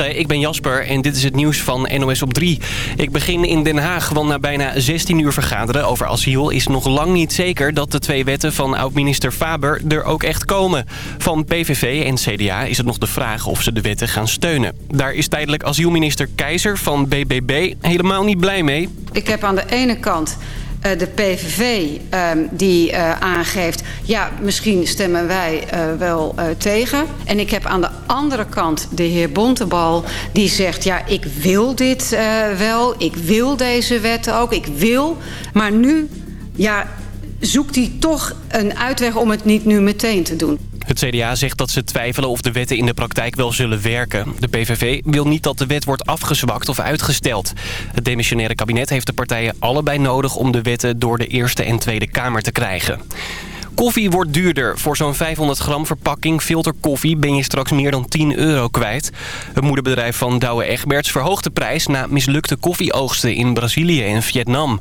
Ik ben Jasper en dit is het nieuws van NOS op 3. Ik begin in Den Haag, want na bijna 16 uur vergaderen over asiel... is nog lang niet zeker dat de twee wetten van oud-minister Faber er ook echt komen. Van PVV en CDA is het nog de vraag of ze de wetten gaan steunen. Daar is tijdelijk asielminister Keizer van BBB helemaal niet blij mee. Ik heb aan de ene kant de PVV uh, die uh, aangeeft... ja, misschien stemmen wij wel tegen. En ik heb aan de andere kant de heer Bontebal die zegt... ja, ik wil dit wel, ik wil deze wetten ook, ik wil... maar nu ja, zoekt hij toch een uitweg om het niet nu meteen te doen. Het CDA zegt dat ze twijfelen of de wetten in de praktijk wel zullen werken. De PVV wil niet dat de wet wordt afgezwakt of uitgesteld. Het demissionaire kabinet heeft de partijen allebei nodig... om de wetten door de Eerste en Tweede Kamer te krijgen. Koffie wordt duurder. Voor zo'n 500 gram verpakking filterkoffie ben je straks meer dan 10 euro kwijt. Het moederbedrijf van Douwe Egberts verhoogt de prijs... na mislukte koffieoogsten in Brazilië en Vietnam.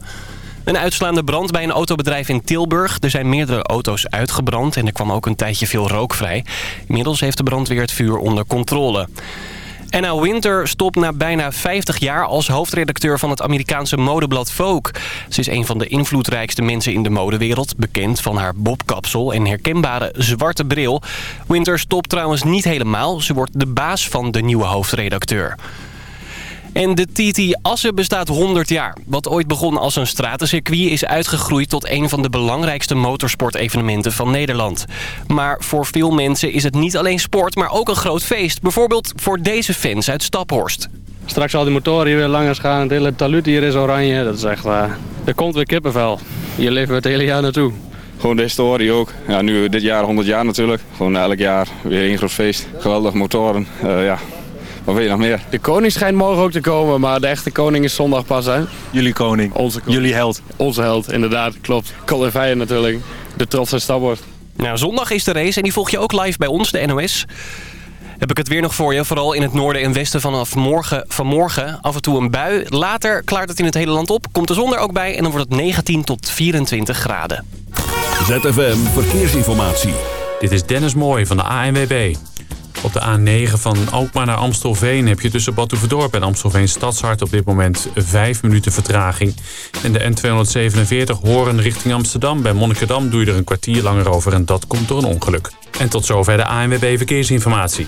Een uitslaande brand bij een autobedrijf in Tilburg. Er zijn meerdere auto's uitgebrand en er kwam ook een tijdje veel rook vrij. Inmiddels heeft de brandweer het vuur onder controle. Anna Winter stopt na bijna 50 jaar als hoofdredacteur van het Amerikaanse modeblad Vogue. Ze is een van de invloedrijkste mensen in de modewereld, bekend van haar bobkapsel en herkenbare zwarte bril. Winter stopt trouwens niet helemaal, ze wordt de baas van de nieuwe hoofdredacteur. En de TT Assen bestaat 100 jaar. Wat ooit begon als een stratencircuit is uitgegroeid tot een van de belangrijkste motorsportevenementen van Nederland. Maar voor veel mensen is het niet alleen sport, maar ook een groot feest. Bijvoorbeeld voor deze fans uit Staphorst. Straks al die motoren hier weer langer gaan. Het hele talut hier is oranje. Dat is echt waar. Er komt weer kippenvel. Hier leven we het hele jaar naartoe. Gewoon de historie ook. Ja, nu dit jaar 100 jaar natuurlijk. Gewoon elk jaar weer een groot feest. Geweldig motoren. Uh, ja, wat wil je nog meer? De koning schijnt morgen ook te komen, maar de echte koning is zondag pas, hè? Jullie koning. Onze koning. Jullie held. Onze held, inderdaad. Klopt. Colin Veijen natuurlijk. De trotse stabord. Nou, zondag is de race en die volg je ook live bij ons, de NOS. Heb ik het weer nog voor je. Vooral in het noorden en westen vanaf morgen, vanmorgen af en toe een bui. Later klaart het in het hele land op. Komt de zon er ook bij en dan wordt het 19 tot 24 graden. ZFM Verkeersinformatie. Dit is Dennis Mooij van de ANWB. Op de A9 van Alkmaar naar Amstelveen heb je tussen Badhoevedorp en Amstelveen Stadshart op dit moment 5 minuten vertraging. En de N247 Horen richting Amsterdam. Bij Monnikendam doe je er een kwartier langer over en dat komt door een ongeluk. En tot zover de ANWB Verkeersinformatie.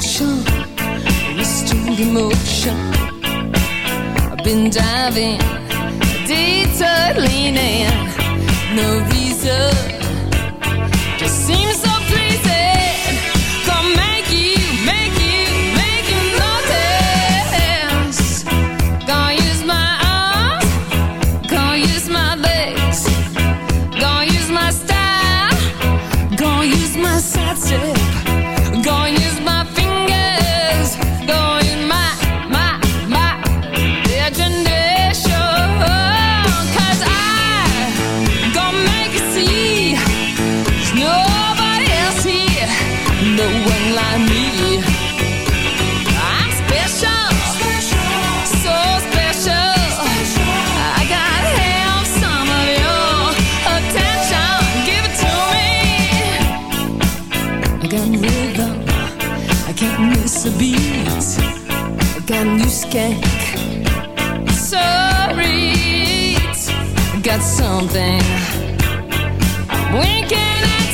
attention, wasting emotion. I've been diving, detour leaning, no reason. something. Winking at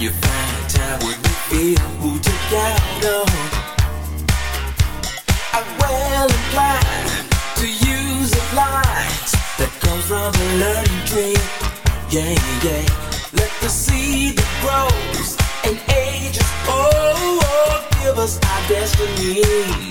You find time when we feel who together? I'm well inclined to use the light that comes from the learning tree. Yeah, yeah. Let the seed that grows and ages. Oh, oh, give us our destiny.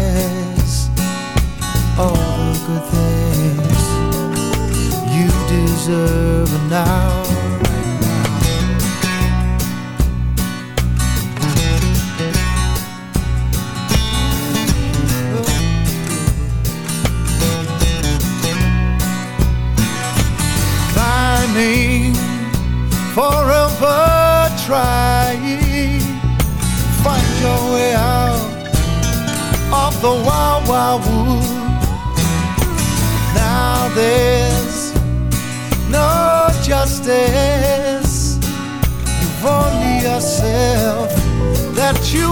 now.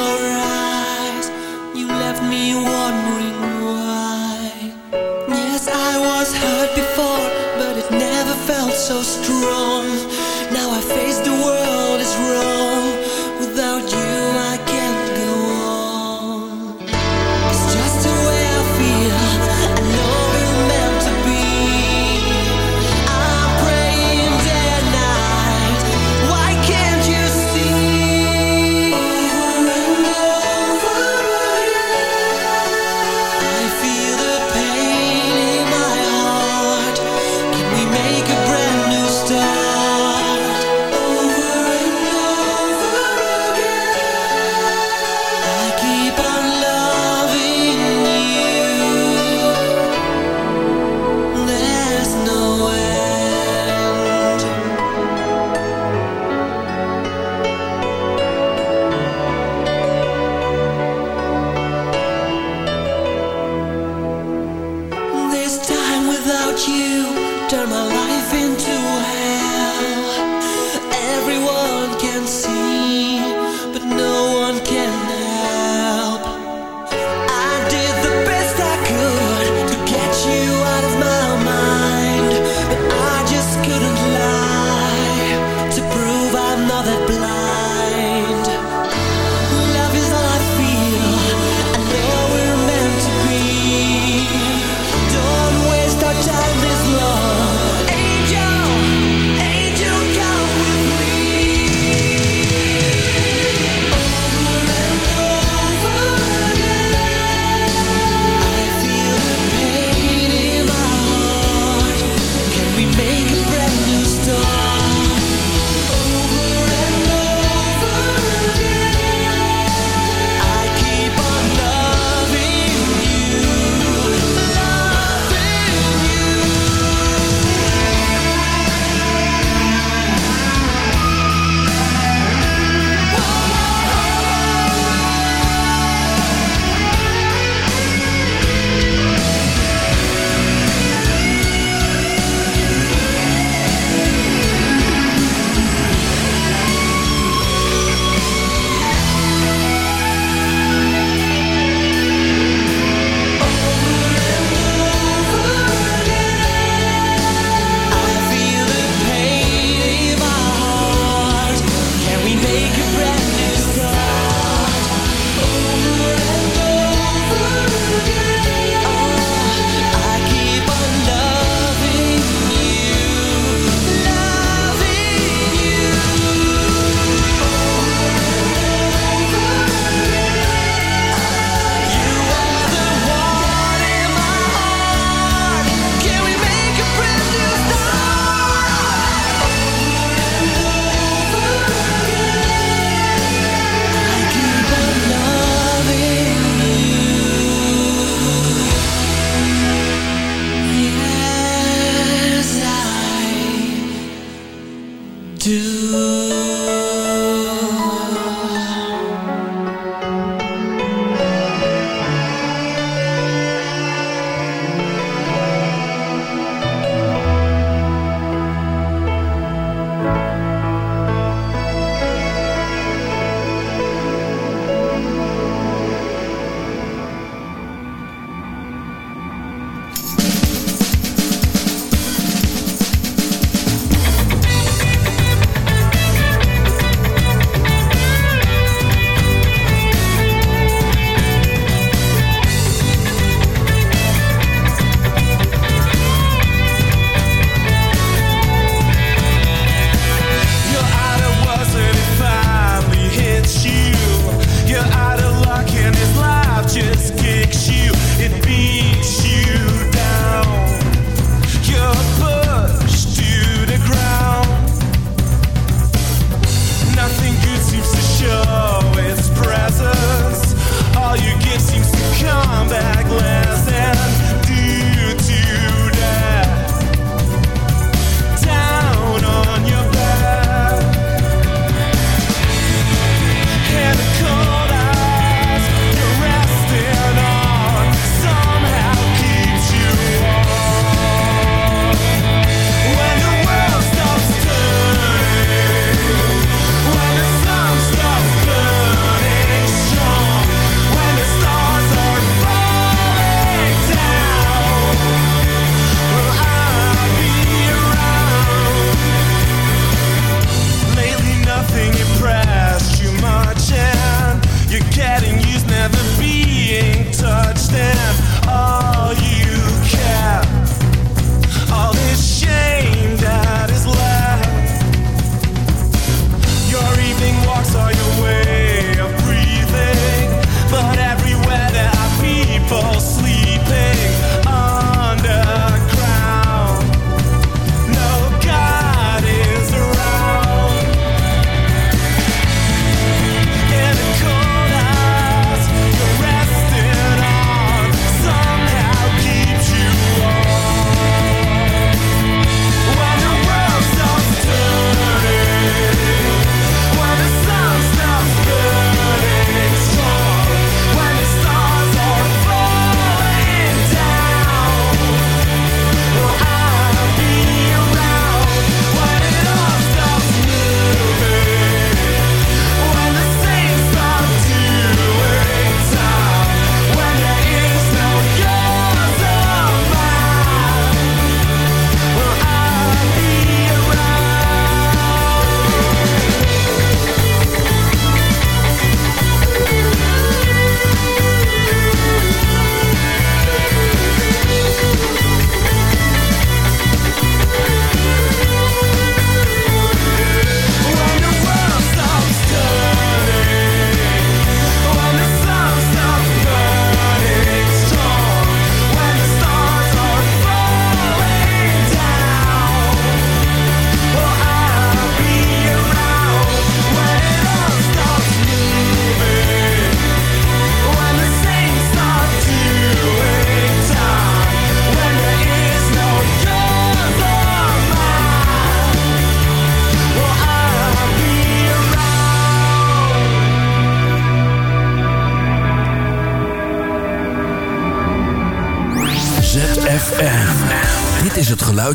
alright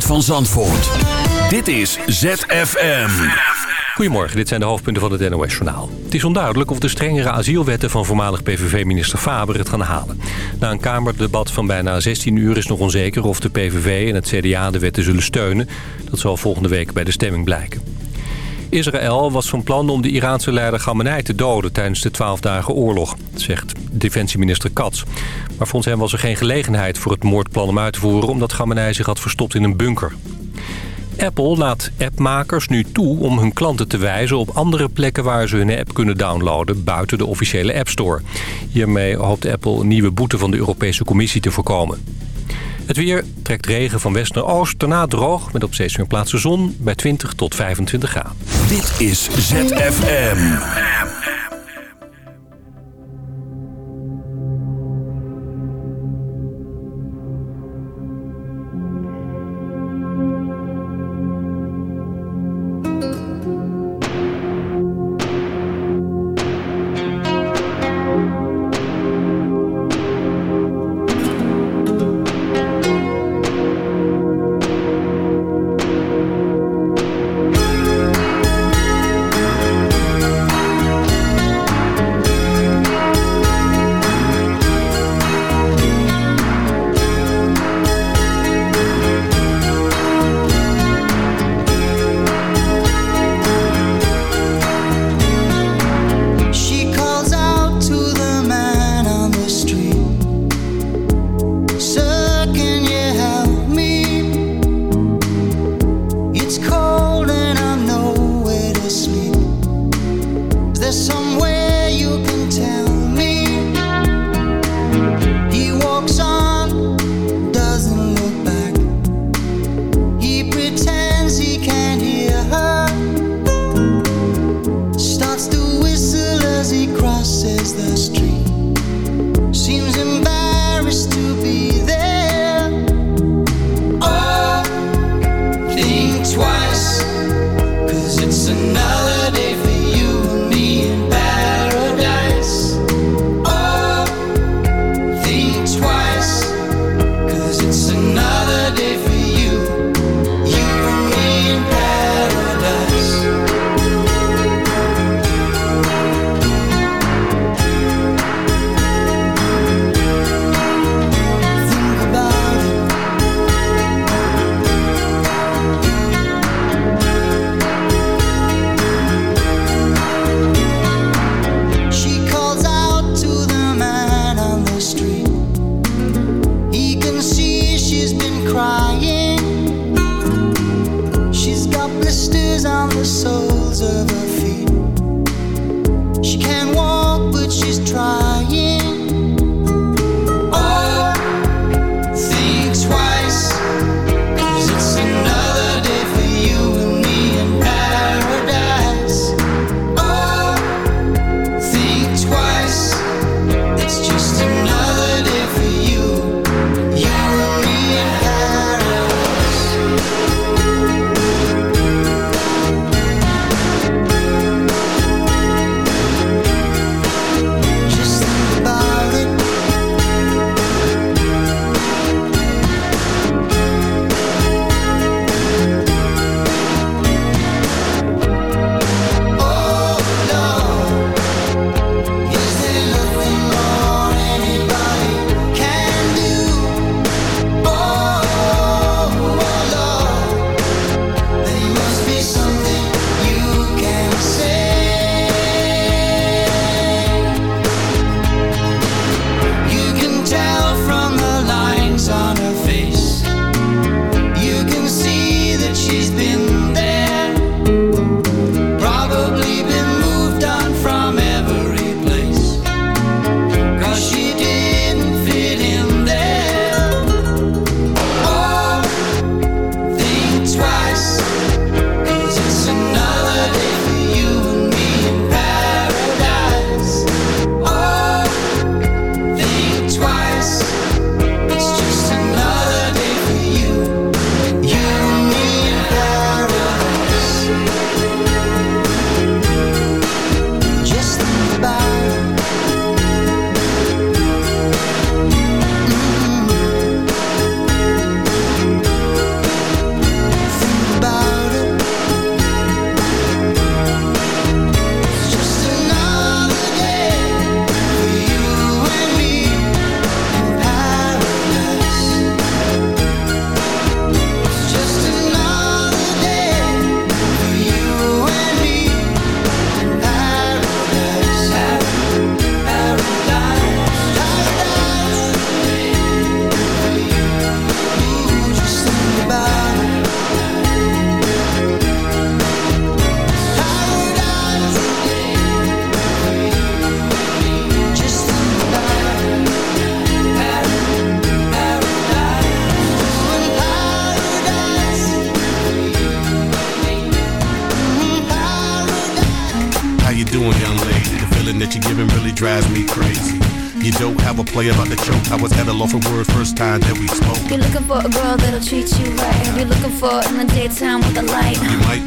geluid van Zandvoort. Dit is ZFM. Goedemorgen, dit zijn de hoofdpunten van het NOS-journaal. Het is onduidelijk of de strengere asielwetten van voormalig PVV-minister Faber het gaan halen. Na een Kamerdebat van bijna 16 uur is nog onzeker of de PVV en het CDA de wetten zullen steunen. Dat zal volgende week bij de stemming blijken. Israël was van plan om de Iraanse leider Khamenei te doden tijdens de 12-dagen oorlog, zegt defensieminister Katz. Maar volgens hem was er geen gelegenheid voor het moordplan om uit te voeren... omdat Khamenei zich had verstopt in een bunker. Apple laat appmakers nu toe om hun klanten te wijzen op andere plekken waar ze hun app kunnen downloaden buiten de officiële App Store. Hiermee hoopt Apple een nieuwe boete van de Europese Commissie te voorkomen. Het weer trekt regen van west naar oost, daarna droog met op steeds meer plaatsen zon bij 20 tot 25 graden. Dit is ZFM.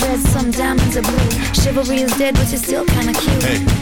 Red, some diamonds are blue. Chivalry is dead, but you're still kinda cute. Hey,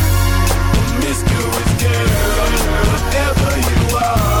Girl, whatever you are,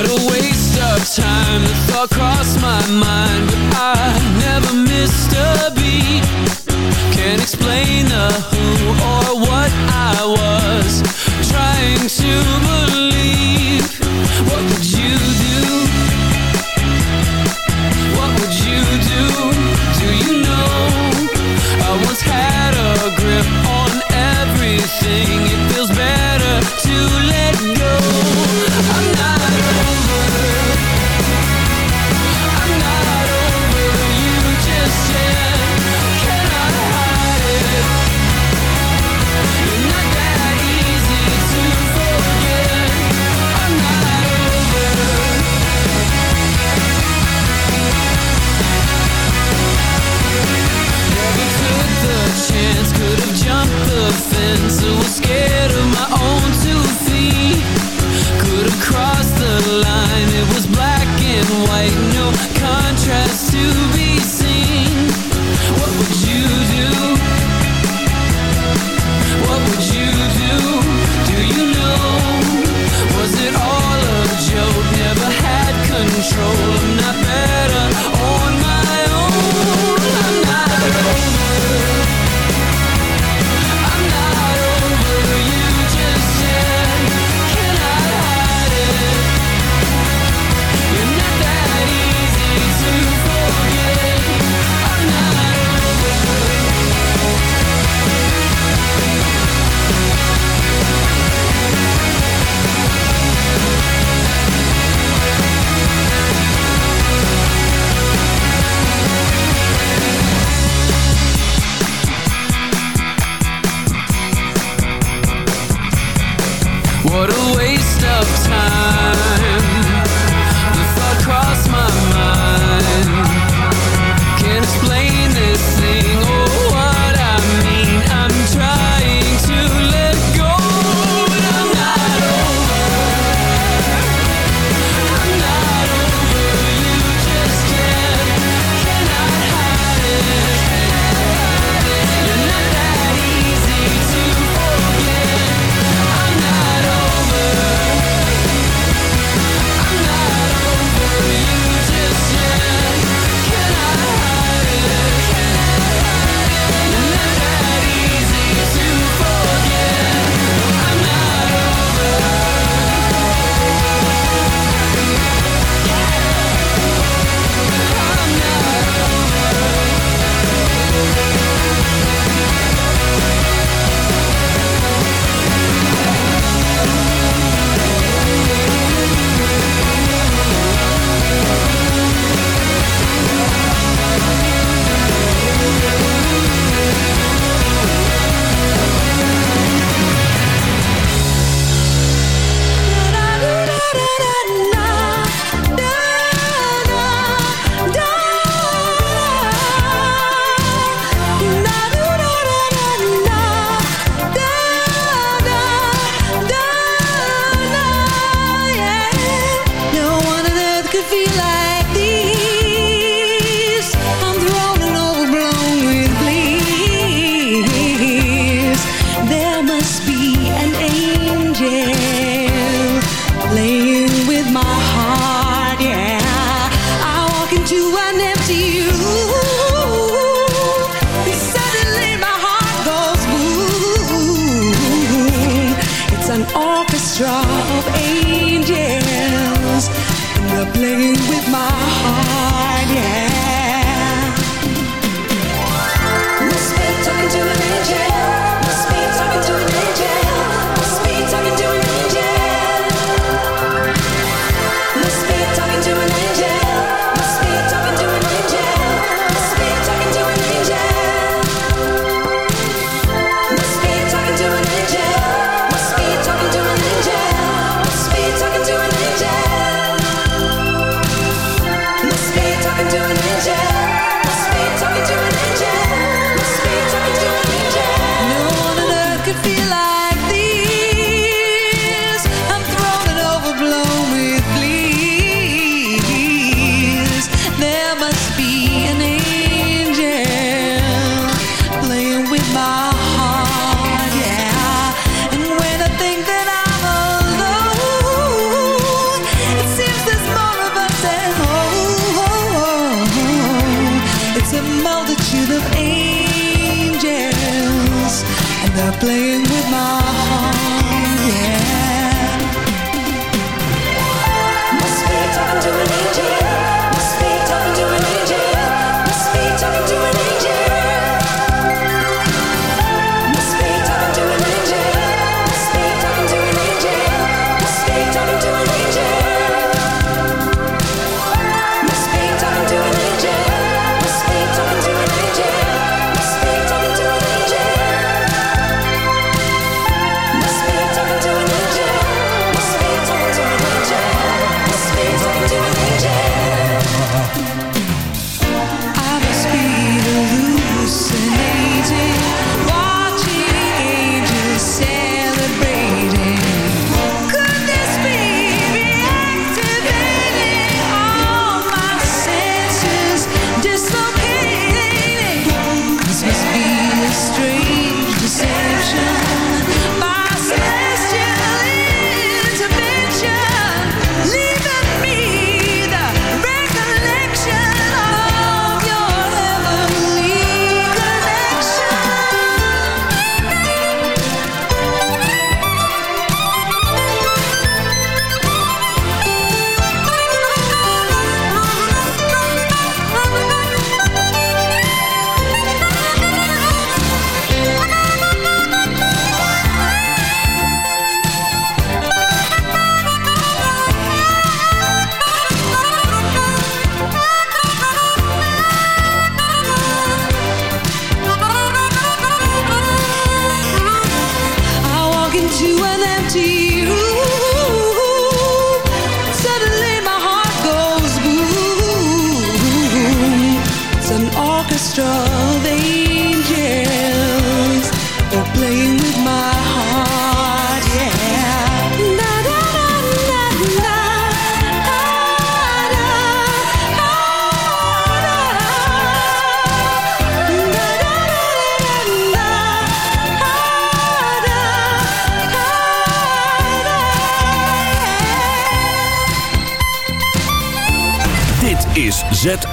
What a waste of time, the thought crossed my mind But I never missed a beat. Can't explain the who or what I was Trying to believe. What would you with my heart, yeah.